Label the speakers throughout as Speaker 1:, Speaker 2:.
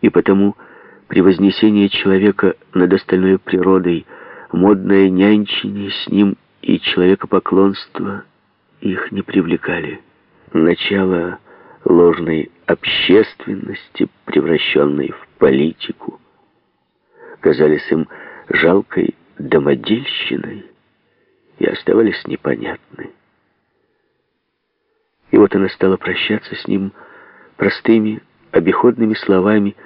Speaker 1: И потому превознесение человека над остальной природой, модное нянчение с ним и человекопоклонство их не привлекали. Начало ложной общественности, превращенной в политику, казались им жалкой домодельщиной и оставались непонятны. И вот она стала прощаться с ним простыми, обиходными словами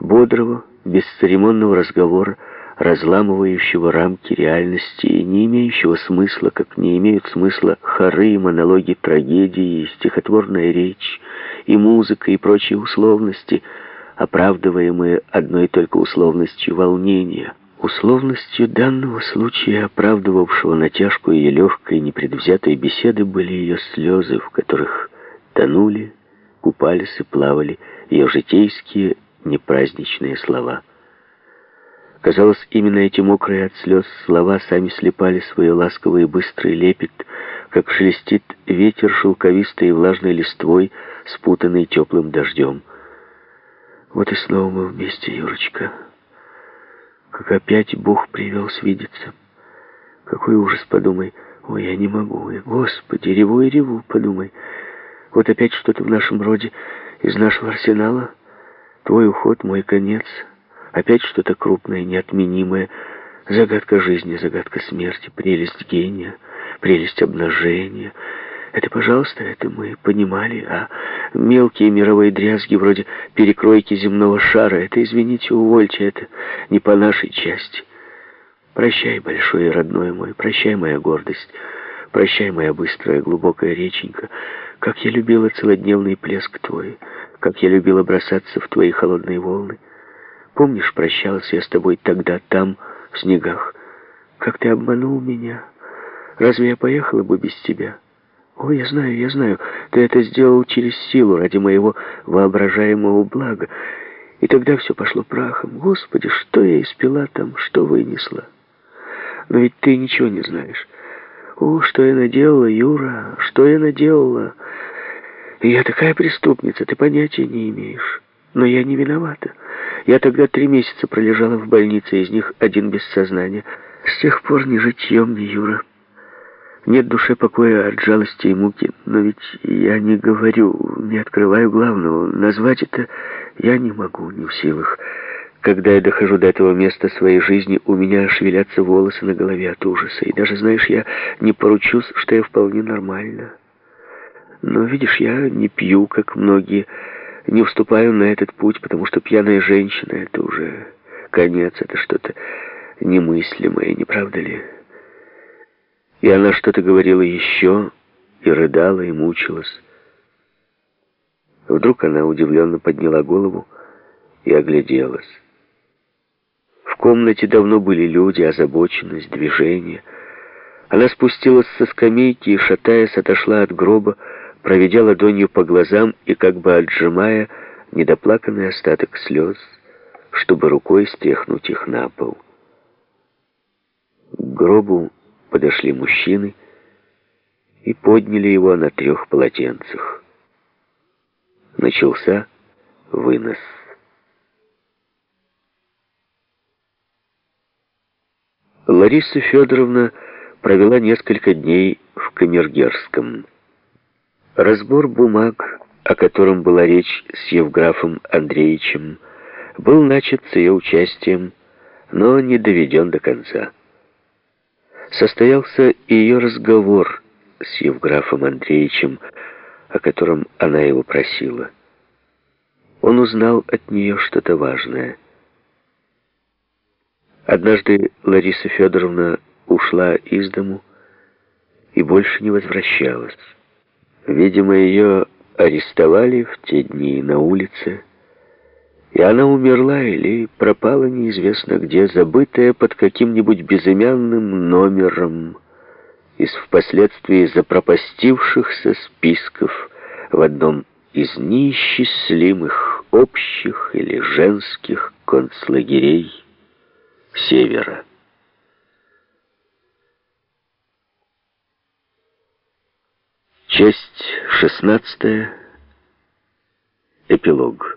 Speaker 1: бодрого, бесцеремонного разговора, разламывающего рамки реальности и не имеющего смысла, как не имеют смысла хоры и монологи трагедии, и стихотворная речь, и музыка, и прочие условности, оправдываемые одной только условностью волнения. Условностью данного случая, оправдывавшего натяжку ее легкой, непредвзятой беседы, были ее слезы, в которых тонули, купались и плавали ее житейские непраздничные слова. Казалось, именно эти мокрые от слез слова сами слепали свой ласковый и быстрый лепет, как шелестит ветер шелковистой и влажной листвой, спутанный теплым дождем. Вот и снова мы вместе, Юрочка. Как опять Бог привел свидеться. Какой ужас, подумай. Ой, я не могу. И, Господи, реву и реву, подумай. Вот опять что-то в нашем роде из нашего арсенала. Твой уход, мой конец — Опять что-то крупное, неотменимое. Загадка жизни, загадка смерти, прелесть гения, прелесть обнажения. Это, пожалуйста, это мы понимали, а мелкие мировые дрязги вроде перекройки земного шара, это, извините, увольте, это не по нашей части. Прощай, большой и родной мой, прощай, моя гордость, прощай, моя быстрая, глубокая реченька, как я любила целодневный плеск твой, как я любила бросаться в твои холодные волны. Помнишь, прощался я с тобой тогда там, в снегах? Как ты обманул меня? Разве я поехала бы без тебя? О, я знаю, я знаю, ты это сделал через силу, ради моего воображаемого блага. И тогда все пошло прахом. Господи, что я испила там, что вынесла? Но ведь ты ничего не знаешь. О, что я наделала, Юра, что я наделала? Я такая преступница, ты понятия не имеешь. Но я не виновата. Я тогда три месяца пролежала в больнице, из них один без сознания. С тех пор ни житьем, ни Юра. Нет душе покоя от жалости и муки. Но ведь я не говорю, не открываю главного. Назвать это я не могу, не в силах. Когда я дохожу до этого места своей жизни, у меня шевелятся волосы на голове от ужаса. И даже, знаешь, я не поручусь, что я вполне нормально. Но, видишь, я не пью, как многие не вступаю на этот путь, потому что пьяная женщина — это уже конец, это что-то немыслимое, не правда ли? И она что-то говорила еще, и рыдала, и мучилась. Вдруг она удивленно подняла голову и огляделась. В комнате давно были люди, озабоченность, движение. Она спустилась со скамейки и, шатаясь, отошла от гроба, проведя ладонью по глазам и как бы отжимая недоплаканный остаток слез, чтобы рукой стряхнуть их на пол. К гробу подошли мужчины и подняли его на трех полотенцах. Начался вынос. Лариса Федоровна провела несколько дней в Камергерском. Разбор бумаг, о котором была речь с Евграфом Андреевичем, был начат с ее участием, но не доведен до конца. Состоялся и ее разговор с Евграфом Андреевичем, о котором она его просила. Он узнал от нее что-то важное. Однажды Лариса Федоровна ушла из дому и больше не возвращалась. Видимо, ее арестовали в те дни на улице, и она умерла или пропала неизвестно где, забытая под каким-нибудь безымянным номером из впоследствии запропастившихся списков в одном из неисчислимых общих или женских концлагерей Севера. Часть шестнадцатая. Эпилог.